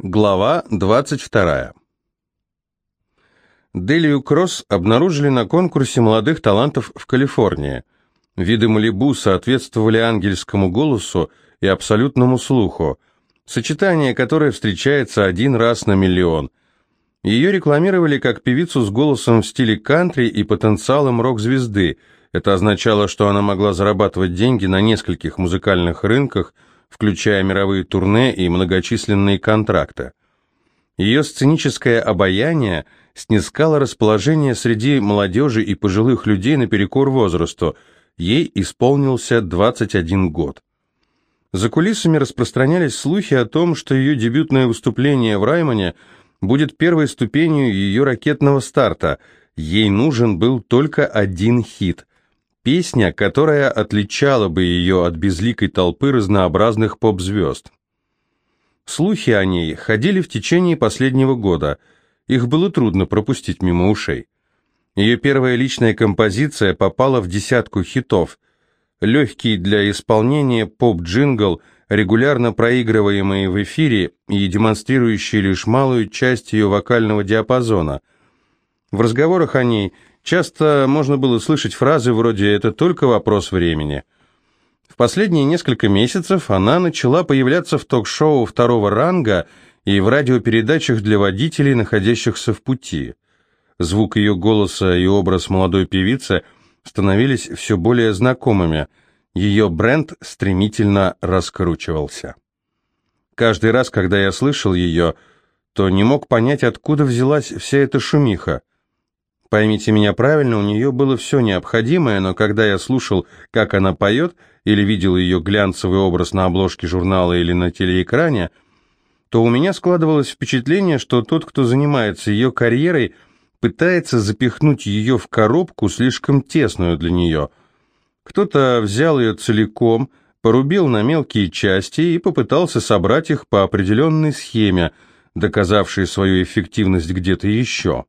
Глава 22. Делию Кросс обнаружили на конкурсе молодых талантов в Калифорнии. Виды Малибу соответствовали ангельскому голосу и абсолютному слуху, сочетание которое встречается один раз на миллион. Ее рекламировали как певицу с голосом в стиле кантри и потенциалом рок-звезды. Это означало, что она могла зарабатывать деньги на нескольких музыкальных рынках – включая мировые турне и многочисленные контракты. Ее сценическое обаяние снискало расположение среди молодежи и пожилых людей наперекор возрасту, ей исполнился 21 год. За кулисами распространялись слухи о том, что ее дебютное выступление в Раймоне будет первой ступенью ее ракетного старта. Ей нужен был только один хит. Песня, которая отличала бы ее от безликой толпы разнообразных поп-звезд. Слухи о ней ходили в течение последнего года. Их было трудно пропустить мимо ушей. Ее первая личная композиция попала в десятку хитов. Легкий для исполнения поп-джингл, регулярно проигрываемый в эфире и демонстрирующий лишь малую часть ее вокального диапазона. В разговорах о ней – Часто можно было слышать фразы вроде «это только вопрос времени». В последние несколько месяцев она начала появляться в ток-шоу второго ранга и в радиопередачах для водителей, находящихся в пути. Звук ее голоса и образ молодой певицы становились все более знакомыми. Ее бренд стремительно раскручивался. Каждый раз, когда я слышал ее, то не мог понять, откуда взялась вся эта шумиха. Поймите меня правильно, у нее было все необходимое, но когда я слушал, как она поет, или видел ее глянцевый образ на обложке журнала или на телеэкране, то у меня складывалось впечатление, что тот, кто занимается ее карьерой, пытается запихнуть ее в коробку, слишком тесную для нее. Кто-то взял ее целиком, порубил на мелкие части и попытался собрать их по определенной схеме, доказавшей свою эффективность где-то еще.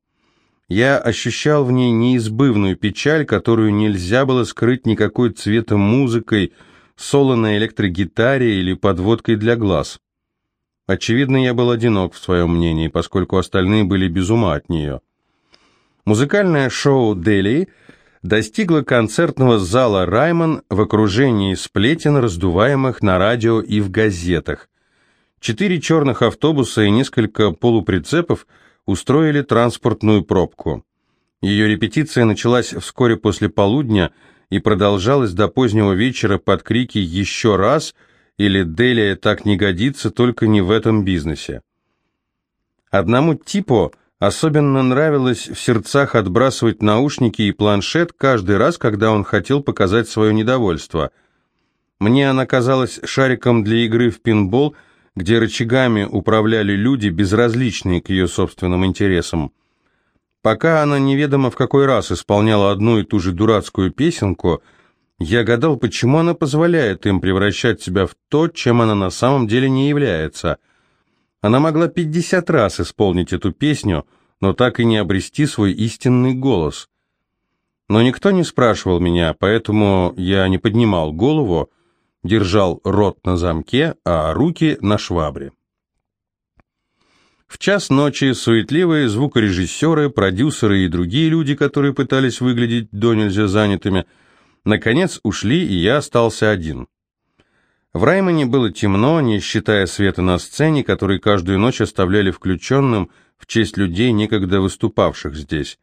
Я ощущал в ней неизбывную печаль, которую нельзя было скрыть никакой цветом музыкой, соло на электрогитаре или подводкой для глаз. Очевидно, я был одинок в своем мнении, поскольку остальные были без ума от нее. Музыкальное шоу «Дели» достигло концертного зала «Раймон» в окружении сплетен, раздуваемых на радио и в газетах. Четыре черных автобуса и несколько полуприцепов – устроили транспортную пробку. Ее репетиция началась вскоре после полудня и продолжалась до позднего вечера под крики «Еще раз!» или «Делия так не годится, только не в этом бизнесе». Одному типу особенно нравилось в сердцах отбрасывать наушники и планшет каждый раз, когда он хотел показать свое недовольство. Мне она казалась шариком для игры в пинбол – где рычагами управляли люди, безразличные к ее собственным интересам. Пока она неведомо в какой раз исполняла одну и ту же дурацкую песенку, я гадал, почему она позволяет им превращать себя в то, чем она на самом деле не является. Она могла пятьдесят раз исполнить эту песню, но так и не обрести свой истинный голос. Но никто не спрашивал меня, поэтому я не поднимал голову, держал рот на замке, а руки на швабре. В час ночи суетливые звукорежиссеры, продюсеры и другие люди, которые пытались выглядеть до нельзя занятыми, наконец ушли, и я остался один. В Раймоне было темно, не считая света на сцене, который каждую ночь оставляли включенным в честь людей, некогда выступавших здесь.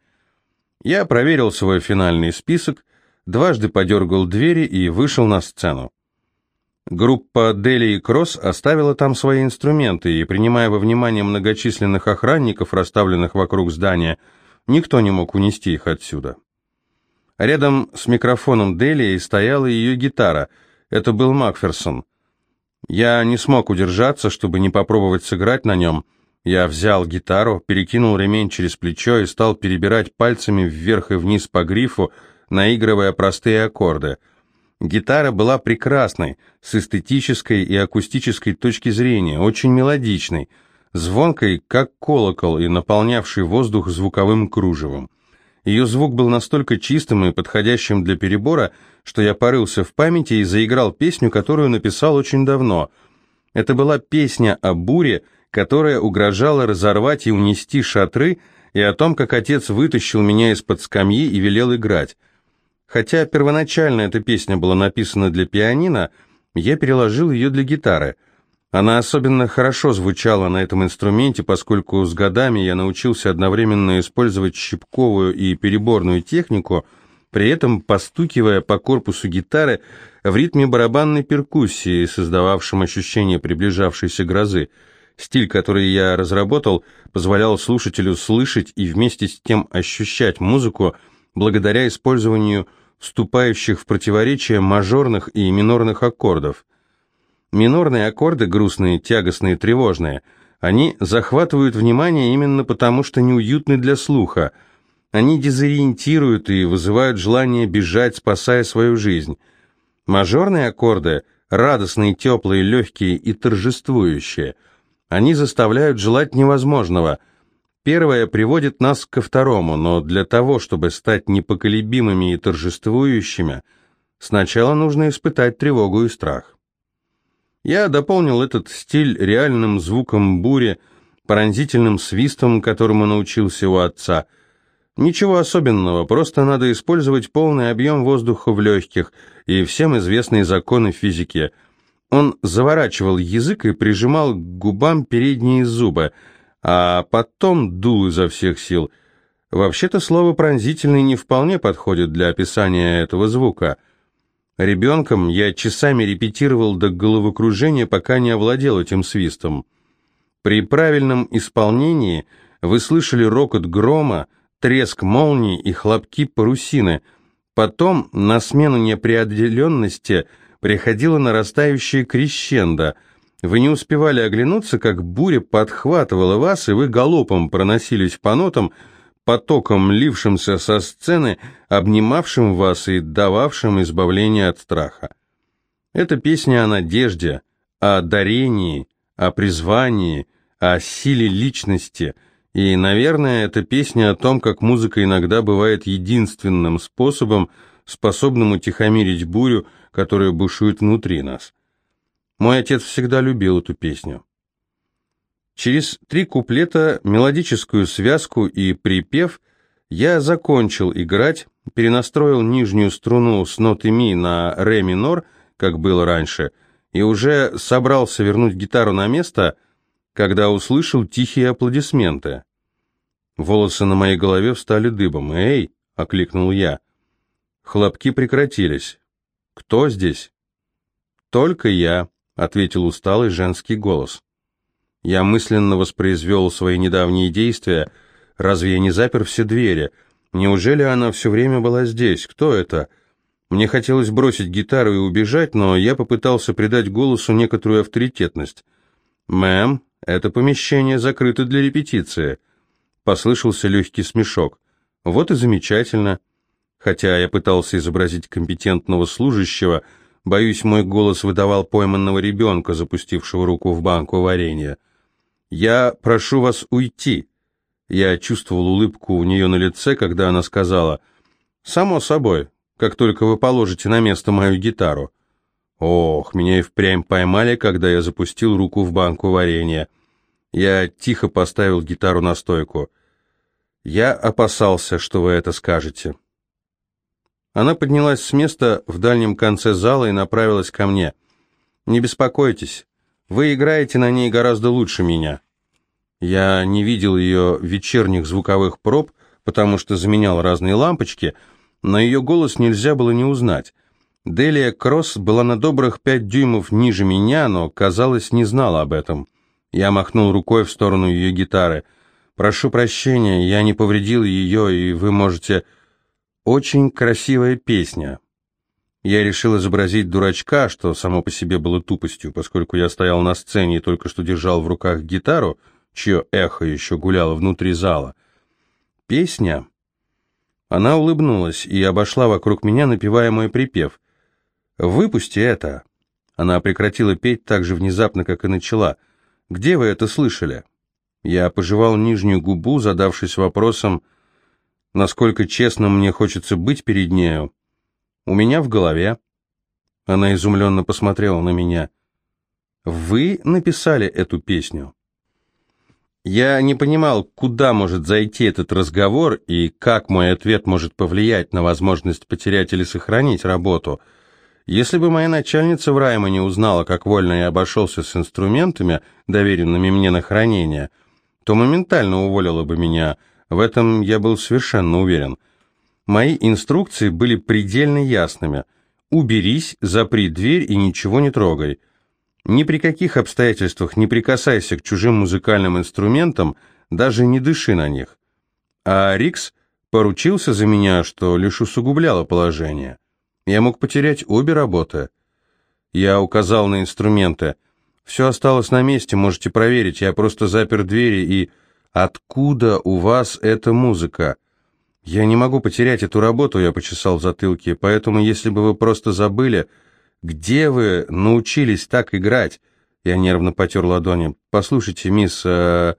Я проверил свой финальный список, дважды подергал двери и вышел на сцену. Группа Дели и Кросс оставила там свои инструменты, и, принимая во внимание многочисленных охранников, расставленных вокруг здания, никто не мог унести их отсюда. Рядом с микрофоном Дели стояла ее гитара. Это был Макферсон. Я не смог удержаться, чтобы не попробовать сыграть на нем. Я взял гитару, перекинул ремень через плечо и стал перебирать пальцами вверх и вниз по грифу, наигрывая простые аккорды — Гитара была прекрасной, с эстетической и акустической точки зрения, очень мелодичной, звонкой, как колокол, и наполнявшей воздух звуковым кружевом. Ее звук был настолько чистым и подходящим для перебора, что я порылся в памяти и заиграл песню, которую написал очень давно. Это была песня о буре, которая угрожала разорвать и унести шатры, и о том, как отец вытащил меня из-под скамьи и велел играть. Хотя первоначально эта песня была написана для пианино, я переложил ее для гитары. Она особенно хорошо звучала на этом инструменте, поскольку с годами я научился одновременно использовать щипковую и переборную технику, при этом постукивая по корпусу гитары в ритме барабанной перкуссии, создававшем ощущение приближавшейся грозы. Стиль, который я разработал, позволял слушателю слышать и вместе с тем ощущать музыку благодаря использованию вступающих в противоречие мажорных и минорных аккордов. Минорные аккорды, грустные, тягостные, тревожные, они захватывают внимание именно потому, что неуютны для слуха. Они дезориентируют и вызывают желание бежать, спасая свою жизнь. Мажорные аккорды – радостные, теплые, легкие и торжествующие. Они заставляют желать невозможного. Первое приводит нас ко второму, но для того, чтобы стать непоколебимыми и торжествующими, сначала нужно испытать тревогу и страх. Я дополнил этот стиль реальным звуком бури, пронзительным свистом, которому научился у отца. Ничего особенного, просто надо использовать полный объем воздуха в легких и всем известные законы физики. Он заворачивал язык и прижимал к губам передние зубы, а потом дул изо всех сил. Вообще-то слово «пронзительный» не вполне подходит для описания этого звука – Ребенком я часами репетировал до головокружения, пока не овладел этим свистом. При правильном исполнении вы слышали рокот грома, треск молний и хлопки парусины. Потом на смену неопределенности приходило нарастающее крещендо. Вы не успевали оглянуться, как буря подхватывала вас, и вы галопом проносились по нотам, потоком, лившимся со сцены, обнимавшим вас и дававшим избавление от страха. Это песня о надежде, о дарении, о призвании, о силе личности, и, наверное, это песня о том, как музыка иногда бывает единственным способом, способным утихомирить бурю, которая бушует внутри нас. Мой отец всегда любил эту песню. Через три куплета, мелодическую связку и припев я закончил играть, перенастроил нижнюю струну с ноты ми на ре минор, как было раньше, и уже собрался вернуть гитару на место, когда услышал тихие аплодисменты. Волосы на моей голове встали дыбом. «Эй!» — окликнул я. Хлопки прекратились. «Кто здесь?» «Только я», — ответил усталый женский голос. Я мысленно воспроизвел свои недавние действия. Разве я не запер все двери? Неужели она все время была здесь? Кто это? Мне хотелось бросить гитару и убежать, но я попытался придать голосу некоторую авторитетность. «Мэм, это помещение закрыто для репетиции». Послышался легкий смешок. «Вот и замечательно». Хотя я пытался изобразить компетентного служащего, боюсь, мой голос выдавал пойманного ребенка, запустившего руку в банку варенья. «Я прошу вас уйти». Я чувствовал улыбку у нее на лице, когда она сказала, «Само собой, как только вы положите на место мою гитару». Ох, меня и впрямь поймали, когда я запустил руку в банку варенья. Я тихо поставил гитару на стойку. Я опасался, что вы это скажете. Она поднялась с места в дальнем конце зала и направилась ко мне. «Не беспокойтесь, вы играете на ней гораздо лучше меня. Я не видел ее вечерних звуковых проб, потому что заменял разные лампочки, но ее голос нельзя было не узнать. Делия Кросс была на добрых пять дюймов ниже меня, но, казалось, не знала об этом. Я махнул рукой в сторону ее гитары. «Прошу прощения, я не повредил ее, и вы можете...» «Очень красивая песня», я решил изобразить дурачка, что само по себе было тупостью, поскольку я стоял на сцене и только что держал в руках гитару, чье эхо еще гуляло внутри зала. Песня... Она улыбнулась и обошла вокруг меня, напевая мой припев. «Выпусти это!» Она прекратила петь так же внезапно, как и начала. «Где вы это слышали?» Я пожевал нижнюю губу, задавшись вопросом, насколько честно мне хочется быть перед нею. У меня в голове. Она изумленно посмотрела на меня. Вы написали эту песню? Я не понимал, куда может зайти этот разговор и как мой ответ может повлиять на возможность потерять или сохранить работу. Если бы моя начальница в Раймоне узнала, как вольно я обошелся с инструментами, доверенными мне на хранение, то моментально уволила бы меня. В этом я был совершенно уверен. Мои инструкции были предельно ясными. «Уберись, запри дверь и ничего не трогай». Ни при каких обстоятельствах не прикасайся к чужим музыкальным инструментам, даже не дыши на них. А Рикс поручился за меня, что лишь усугубляло положение. Я мог потерять обе работы. Я указал на инструменты. Все осталось на месте, можете проверить. Я просто запер двери и... Откуда у вас эта музыка? Я не могу потерять эту работу, я почесал в затылке, поэтому если бы вы просто забыли, где вы научились так играть?» Я нервно потер ладони. «Послушайте, мисс...» э...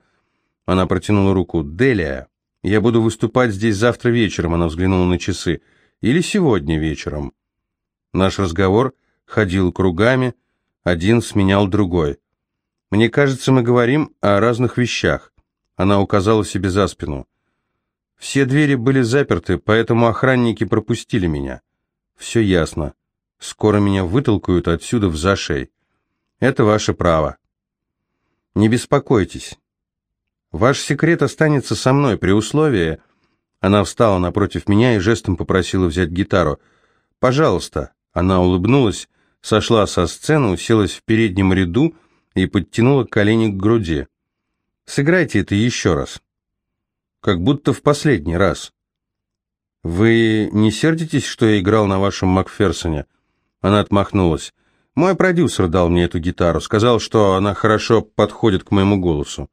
Она протянула руку. «Делия, я буду выступать здесь завтра вечером», она взглянула на часы. «Или сегодня вечером». Наш разговор ходил кругами, один сменял другой. «Мне кажется, мы говорим о разных вещах». Она указала себе за спину. «Все двери были заперты, поэтому охранники пропустили меня». «Все ясно. Скоро меня вытолкают отсюда в зашей. Это ваше право. Не беспокойтесь. Ваш секрет останется со мной при условии... Она встала напротив меня и жестом попросила взять гитару. «Пожалуйста». Она улыбнулась, сошла со сцены, уселась в переднем ряду и подтянула колени к груди. «Сыграйте это еще раз. Как будто в последний раз. Вы не сердитесь, что я играл на вашем Макферсоне?» Она отмахнулась. Мой продюсер дал мне эту гитару, сказал, что она хорошо подходит к моему голосу.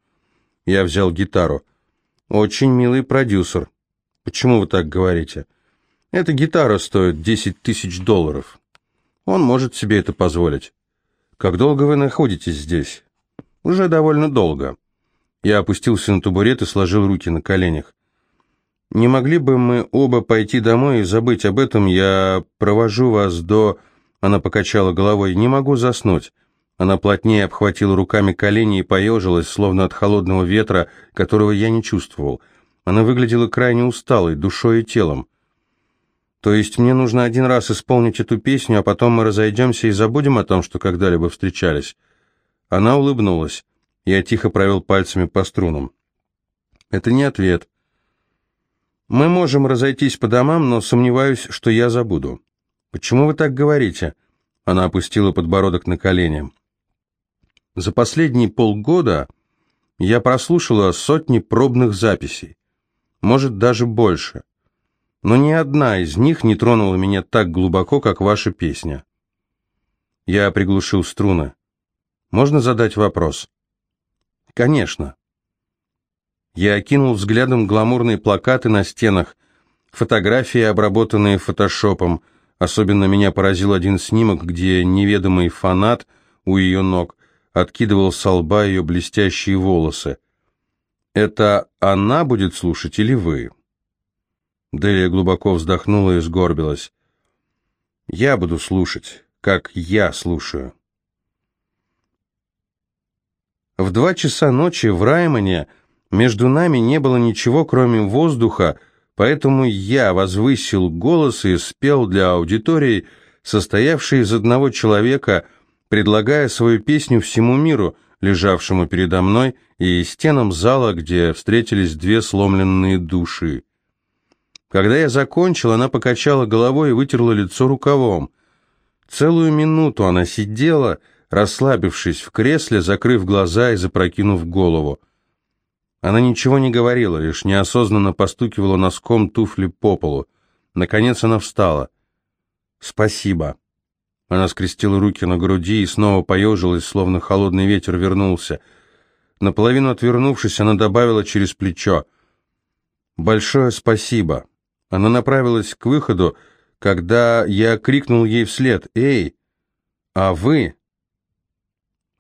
Я взял гитару. Очень милый продюсер. Почему вы так говорите? Эта гитара стоит 10 тысяч долларов. Он может себе это позволить. Как долго вы находитесь здесь? Уже довольно долго. Я опустился на табурет и сложил руки на коленях. Не могли бы мы оба пойти домой и забыть об этом? Я провожу вас до... Она покачала головой. «Не могу заснуть». Она плотнее обхватила руками колени и поежилась, словно от холодного ветра, которого я не чувствовал. Она выглядела крайне усталой, душой и телом. «То есть мне нужно один раз исполнить эту песню, а потом мы разойдемся и забудем о том, что когда-либо встречались?» Она улыбнулась. Я тихо провел пальцами по струнам. «Это не ответ. Мы можем разойтись по домам, но сомневаюсь, что я забуду». «Почему вы так говорите?» Она опустила подбородок на колени. «За последние полгода я прослушала сотни пробных записей, может, даже больше. Но ни одна из них не тронула меня так глубоко, как ваша песня». Я приглушил струны. «Можно задать вопрос?» «Конечно». Я окинул взглядом гламурные плакаты на стенах, фотографии, обработанные фотошопом, Особенно меня поразил один снимок, где неведомый фанат у ее ног откидывал с лба ее блестящие волосы. «Это она будет слушать или вы?» Делия глубоко вздохнула и сгорбилась. «Я буду слушать, как я слушаю». В два часа ночи в Раймоне между нами не было ничего, кроме воздуха, Поэтому я возвысил голос и спел для аудитории, состоявшей из одного человека, предлагая свою песню всему миру, лежавшему передо мной, и стенам зала, где встретились две сломленные души. Когда я закончил, она покачала головой и вытерла лицо рукавом. Целую минуту она сидела, расслабившись в кресле, закрыв глаза и запрокинув голову. Она ничего не говорила, лишь неосознанно постукивала носком туфли по полу. Наконец она встала. «Спасибо». Она скрестила руки на груди и снова поежилась, словно холодный ветер вернулся. Наполовину отвернувшись, она добавила через плечо. «Большое спасибо». Она направилась к выходу, когда я крикнул ей вслед «Эй, а вы?»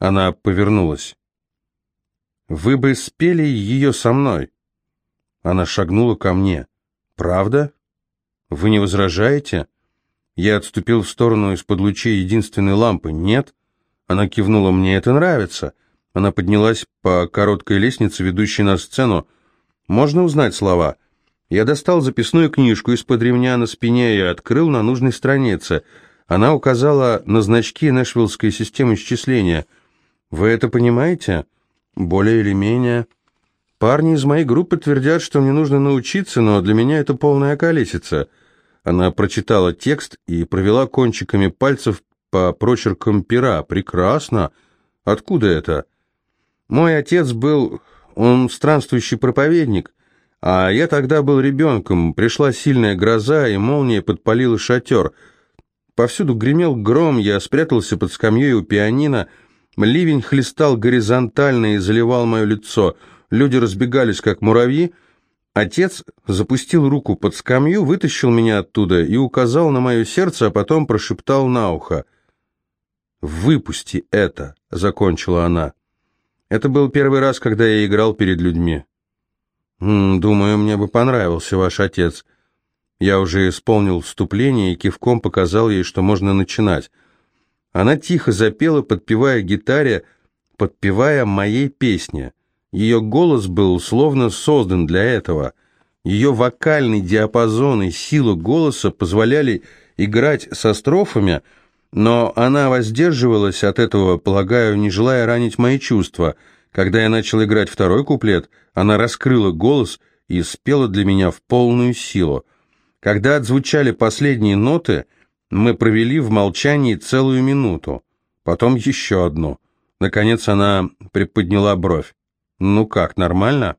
Она повернулась. Вы бы спели ее со мной. Она шагнула ко мне. Правда? Вы не возражаете? Я отступил в сторону из-под лучей единственной лампы. Нет? Она кивнула. Мне это нравится. Она поднялась по короткой лестнице, ведущей на сцену. «Можно узнать слова?» Я достал записную книжку из-под ремня на спине и открыл на нужной странице. Она указала на значки Нэшвиллской системы счисления. «Вы это понимаете?» «Более или менее...» «Парни из моей группы твердят, что мне нужно научиться, но для меня это полная колесица». Она прочитала текст и провела кончиками пальцев по прочеркам пера. «Прекрасно! Откуда это?» «Мой отец был... он странствующий проповедник, а я тогда был ребенком. Пришла сильная гроза, и молния подпалила шатер. Повсюду гремел гром, я спрятался под скамьей у пианино. Ливень хлестал горизонтально и заливал мое лицо. Люди разбегались, как муравьи. Отец запустил руку под скамью, вытащил меня оттуда и указал на мое сердце, а потом прошептал на ухо. «Выпусти это», — закончила она. Это был первый раз, когда я играл перед людьми. «Думаю, мне бы понравился ваш отец». Я уже исполнил вступление и кивком показал ей, что можно начинать. Она тихо запела, подпевая гитаре, подпевая моей песне. Ее голос был словно создан для этого. Ее вокальный диапазон и сила голоса позволяли играть со строфами – но она воздерживалась от этого, полагаю, не желая ранить мои чувства. Когда я начал играть второй куплет, она раскрыла голос и спела для меня в полную силу. Когда отзвучали последние ноты, мы провели в молчании целую минуту, потом еще одну. Наконец она приподняла бровь. «Ну как, нормально?»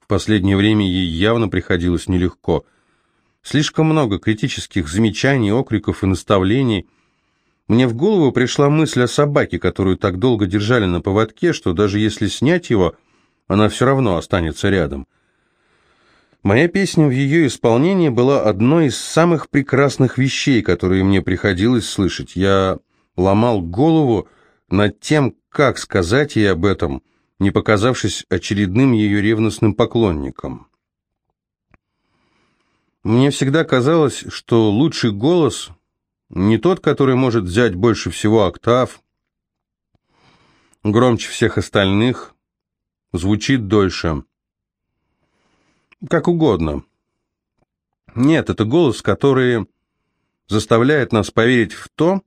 В последнее время ей явно приходилось нелегко – Слишком много критических замечаний, окриков и наставлений. Мне в голову пришла мысль о собаке, которую так долго держали на поводке, что даже если снять его, она все равно останется рядом. Моя песня в ее исполнении была одной из самых прекрасных вещей, которые мне приходилось слышать. Я ломал голову над тем, как сказать ей об этом, не показавшись очередным ее ревностным поклонником. Мне всегда казалось, что лучший голос не тот, который может взять больше всего октав, громче всех остальных, звучит дольше. Как угодно. Нет, это голос, который заставляет нас поверить в то,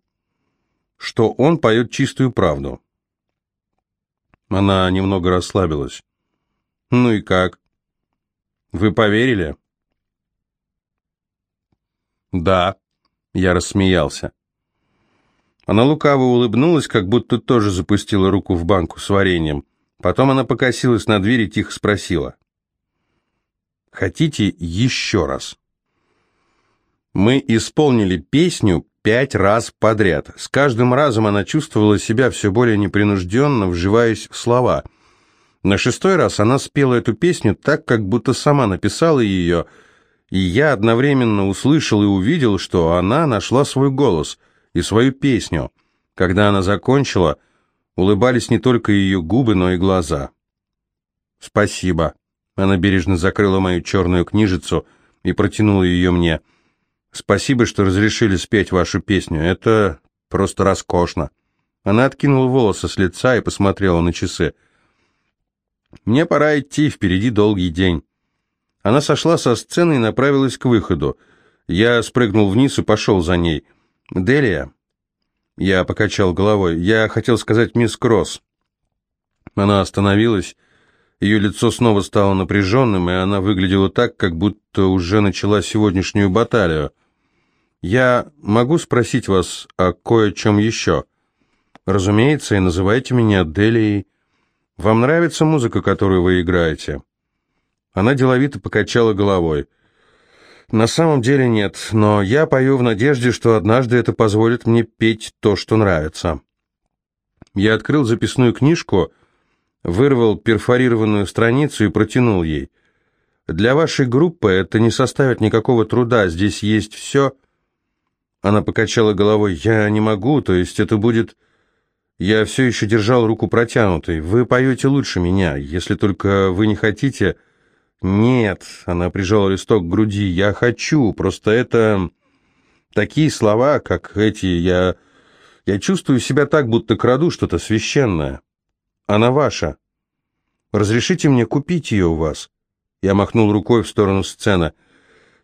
что он поет чистую правду. Она немного расслабилась. «Ну и как? Вы поверили?» «Да», — я рассмеялся. Она лукаво улыбнулась, как будто тоже запустила руку в банку с вареньем. Потом она покосилась на дверь и тихо спросила. «Хотите еще раз?» Мы исполнили песню пять раз подряд. С каждым разом она чувствовала себя все более непринужденно, вживаясь в слова. На шестой раз она спела эту песню так, как будто сама написала ее — и я одновременно услышал и увидел, что она нашла свой голос и свою песню. Когда она закончила, улыбались не только ее губы, но и глаза. «Спасибо». Она бережно закрыла мою черную книжицу и протянула ее мне. «Спасибо, что разрешили спеть вашу песню. Это просто роскошно». Она откинула волосы с лица и посмотрела на часы. «Мне пора идти, впереди долгий день». Она сошла со сцены и направилась к выходу. Я спрыгнул вниз и пошел за ней. «Делия?» Я покачал головой. «Я хотел сказать мисс Кросс». Она остановилась. Ее лицо снова стало напряженным, и она выглядела так, как будто уже начала сегодняшнюю баталию. «Я могу спросить вас о кое-чем еще?» «Разумеется, и называйте меня Делией. Вам нравится музыка, которую вы играете?» Она деловито покачала головой. «На самом деле нет, но я пою в надежде, что однажды это позволит мне петь то, что нравится». Я открыл записную книжку, вырвал перфорированную страницу и протянул ей. «Для вашей группы это не составит никакого труда, здесь есть все...» Она покачала головой. «Я не могу, то есть это будет...» Я все еще держал руку протянутой. «Вы поете лучше меня, если только вы не хотите...» «Нет», — она прижала листок к груди, — «я хочу, просто это... Такие слова, как эти, я... Я чувствую себя так, будто краду что-то священное». Она ваша. Разрешите мне купить ее у вас?» Я махнул рукой в сторону сцены.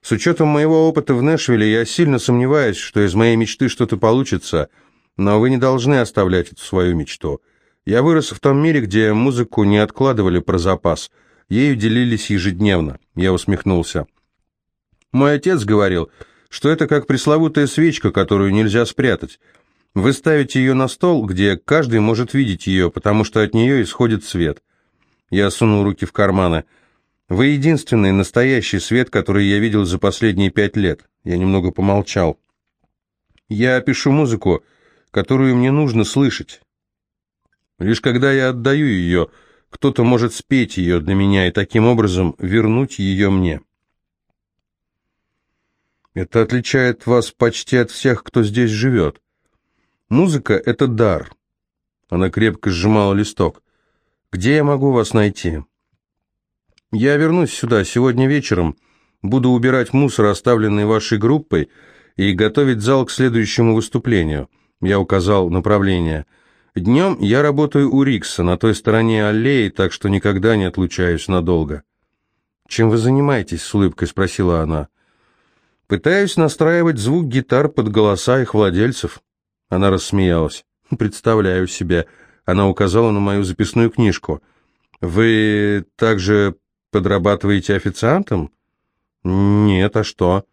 «С учетом моего опыта в Нэшвилле я сильно сомневаюсь, что из моей мечты что-то получится, но вы не должны оставлять эту свою мечту. Я вырос в том мире, где музыку не откладывали про запас, ею делились ежедневно». Я усмехнулся. «Мой отец говорил, что это как пресловутая свечка, которую нельзя спрятать. Вы ставите ее на стол, где каждый может видеть ее, потому что от нее исходит свет». Я сунул руки в карманы. «Вы единственный настоящий свет, который я видел за последние пять лет». Я немного помолчал. «Я пишу музыку, которую мне нужно слышать. Лишь когда я отдаю ее, кто-то может спеть ее для меня и таким образом вернуть ее мне». Это отличает вас почти от всех, кто здесь живет. Музыка — это дар. Она крепко сжимала листок. Где я могу вас найти? Я вернусь сюда сегодня вечером, буду убирать мусор, оставленный вашей группой, и готовить зал к следующему выступлению. Я указал направление. Днем я работаю у Рикса, на той стороне аллеи, так что никогда не отлучаюсь надолго. «Чем вы занимаетесь?» — с улыбкой спросила она. Пытаюсь настраивать звук гитар под голоса их владельцев. Она рассмеялась. Представляю себе. Она указала на мою записную книжку. Вы также подрабатываете официантом? Нет, а что?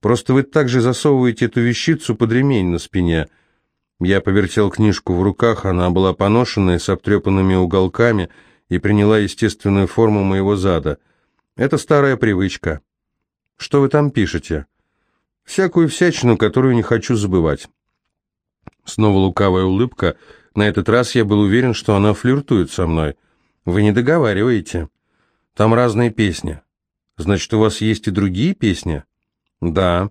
Просто вы также засовываете эту вещицу под ремень на спине. Я повертел книжку в руках, она была поношенная, с обтрепанными уголками и приняла естественную форму моего зада. Это старая привычка. Что вы там пишете? Всякую всячину, которую не хочу забывать. Снова лукавая улыбка. На этот раз я был уверен, что она флиртует со мной. Вы не договариваете. Там разные песни. Значит, у вас есть и другие песни? Да.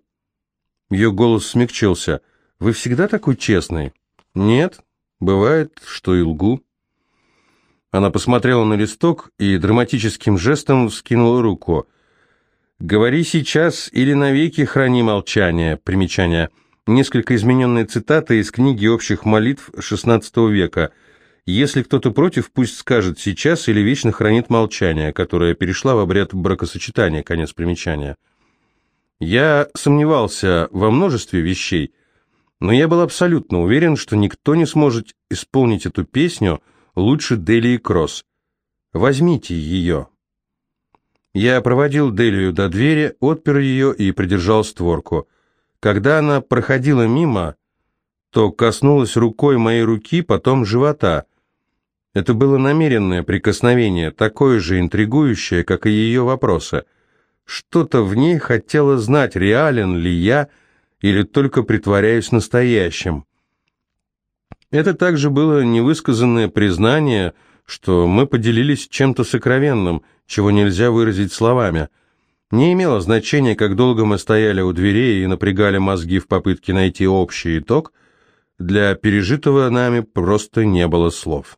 Ее голос смягчился. Вы всегда такой честный? Нет. Бывает, что и лгу. Она посмотрела на листок и драматическим жестом вскинула руку. «Говори сейчас или навеки храни молчание». Примечание. Несколько измененные цитаты из книги общих молитв XVI века. «Если кто-то против, пусть скажет сейчас или вечно хранит молчание», которая перешла в обряд бракосочетания. Конец примечания. Я сомневался во множестве вещей, но я был абсолютно уверен, что никто не сможет исполнить эту песню лучше Делии Кросс. Возьмите ее. Я проводил Делию до двери, отпер ее и придержал створку. Когда она проходила мимо, то коснулась рукой моей руки, потом живота. Это было намеренное прикосновение, такое же интригующее, как и ее вопросы. Что-то в ней хотело знать, реален ли я или только притворяюсь настоящим. Это также было невысказанное признание, что мы поделились чем-то сокровенным – чего нельзя выразить словами. Не имело значения, как долго мы стояли у дверей и напрягали мозги в попытке найти общий итог, для пережитого нами просто не было слов.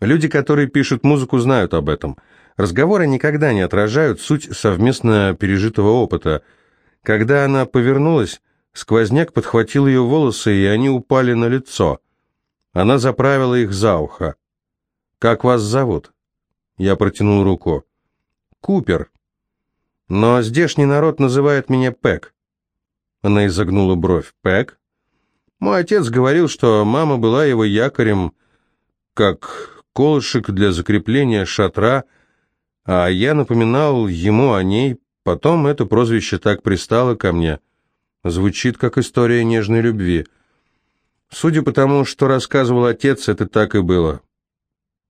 Люди, которые пишут музыку, знают об этом. Разговоры никогда не отражают суть совместно пережитого опыта. Когда она повернулась, сквозняк подхватил ее волосы, и они упали на лицо. Она заправила их за ухо. «Как вас зовут?» Я протянул руку. «Купер. Но здешний народ называет меня Пэк». Она изогнула бровь. «Пэк?» Мой отец говорил, что мама была его якорем, как колышек для закрепления шатра, а я напоминал ему о ней, потом это прозвище так пристало ко мне. Звучит как история нежной любви. Судя по тому, что рассказывал отец, это так и было.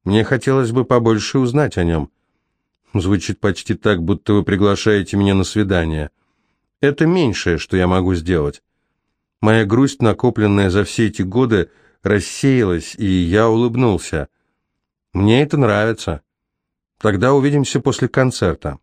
Мне хотелось бы побольше узнать о нем. Звучит почти так, будто вы приглашаете меня на свидание. Это меньшее, что я могу сделать. Моя грусть, накопленная за все эти годы, рассеялась, и я улыбнулся. Мне это нравится. Тогда увидимся после концерта.